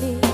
me.